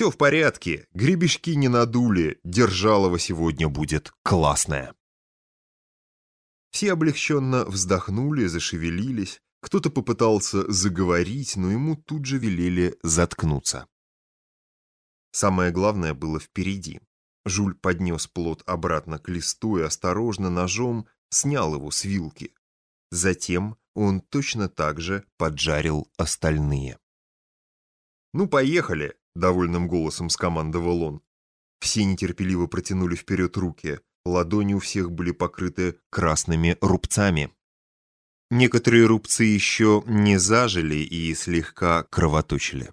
Все в порядке, гребешки не надули, держалово сегодня будет классное. Все облегченно вздохнули, зашевелились, кто-то попытался заговорить, но ему тут же велели заткнуться. Самое главное было впереди. Жуль поднес плод обратно к листу и осторожно ножом снял его с вилки. Затем он точно так же поджарил остальные. «Ну, поехали!» — довольным голосом скомандовал он. Все нетерпеливо протянули вперед руки. Ладони у всех были покрыты красными рубцами. Некоторые рубцы еще не зажили и слегка кровоточили.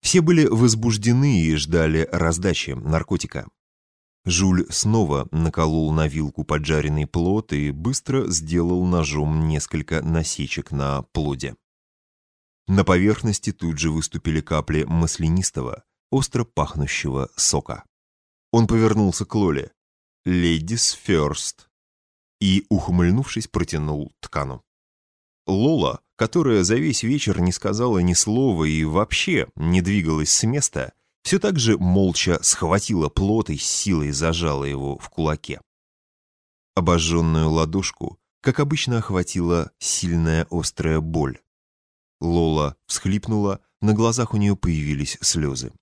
Все были возбуждены и ждали раздачи наркотика. Жуль снова наколол на вилку поджаренный плод и быстро сделал ножом несколько насечек на плоде. На поверхности тут же выступили капли маслянистого, остро пахнущего сока. Он повернулся к Лоле. «Ladies first», и, ухмыльнувшись, протянул ткану. Лола, которая за весь вечер не сказала ни слова и вообще не двигалась с места, все так же молча схватила плод и с силой зажала его в кулаке. Обожженную ладошку, как обычно, охватила сильная острая боль. Лола всхлипнула, на глазах у нее появились слезы.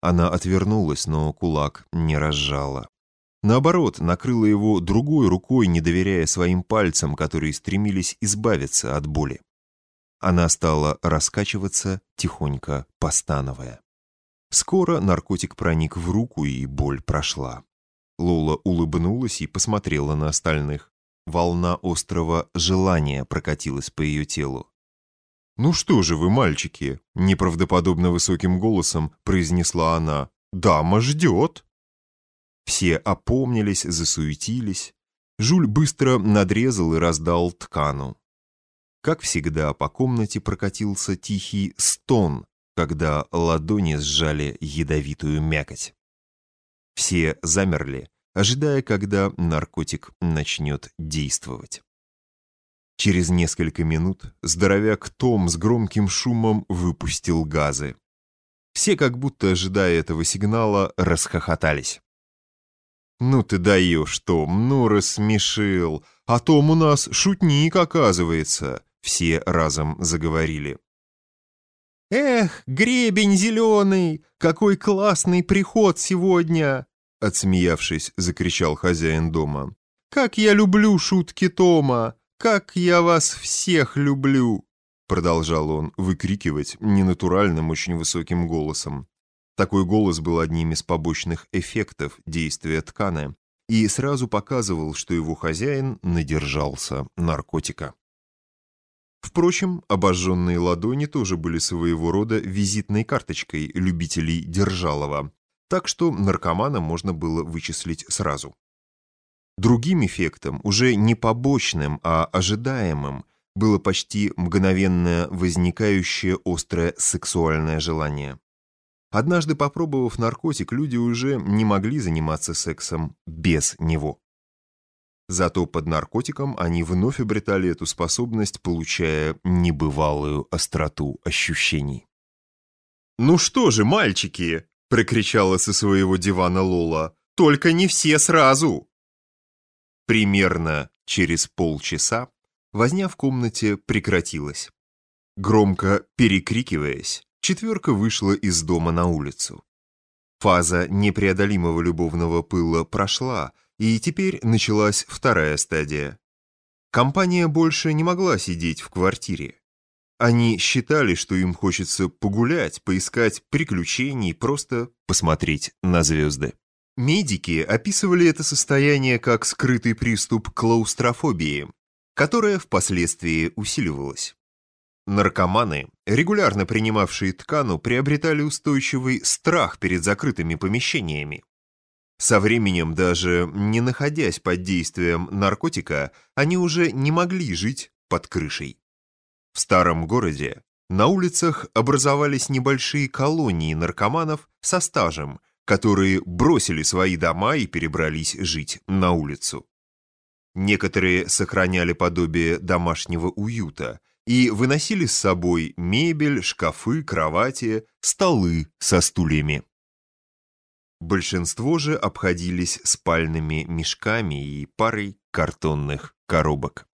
Она отвернулась, но кулак не разжала. Наоборот, накрыла его другой рукой, не доверяя своим пальцам, которые стремились избавиться от боли. Она стала раскачиваться, тихонько постановая. Скоро наркотик проник в руку, и боль прошла. Лола улыбнулась и посмотрела на остальных. Волна острого желания прокатилась по ее телу. «Ну что же вы, мальчики?» — неправдоподобно высоким голосом произнесла она. «Дама ждет!» Все опомнились, засуетились. Жуль быстро надрезал и раздал ткану. Как всегда, по комнате прокатился тихий стон, когда ладони сжали ядовитую мякоть. Все замерли, ожидая, когда наркотик начнет действовать. Через несколько минут здоровяк Том с громким шумом выпустил газы. Все, как будто ожидая этого сигнала, расхохотались. «Ну ты даешь, Том, ну рассмешил! А Том у нас шутник, оказывается!» Все разом заговорили. «Эх, гребень зеленый! Какой классный приход сегодня!» Отсмеявшись, закричал хозяин дома. «Как я люблю шутки Тома! Как я вас всех люблю!» Продолжал он выкрикивать ненатуральным, очень высоким голосом. Такой голос был одним из побочных эффектов действия ткани и сразу показывал, что его хозяин надержался наркотика. Впрочем, обожженные ладони тоже были своего рода визитной карточкой любителей Держалова, так что наркомана можно было вычислить сразу. Другим эффектом, уже не побочным, а ожидаемым, было почти мгновенное возникающее острое сексуальное желание. Однажды попробовав наркотик, люди уже не могли заниматься сексом без него. Зато под наркотиком они вновь обретали эту способность, получая небывалую остроту ощущений. «Ну что же, мальчики!» — прокричала со своего дивана Лола. «Только не все сразу!» Примерно через полчаса возня в комнате прекратилась. Громко перекрикиваясь, четверка вышла из дома на улицу. Фаза непреодолимого любовного пыла прошла, и теперь началась вторая стадия. Компания больше не могла сидеть в квартире. Они считали, что им хочется погулять, поискать приключений, просто посмотреть на звезды. Медики описывали это состояние как скрытый приступ клаустрофобии, которая впоследствии усиливалась. Наркоманы, регулярно принимавшие ткану, приобретали устойчивый страх перед закрытыми помещениями. Со временем, даже не находясь под действием наркотика, они уже не могли жить под крышей. В старом городе на улицах образовались небольшие колонии наркоманов со стажем, которые бросили свои дома и перебрались жить на улицу. Некоторые сохраняли подобие домашнего уюта и выносили с собой мебель, шкафы, кровати, столы со стульями. Большинство же обходились спальными мешками и парой картонных коробок.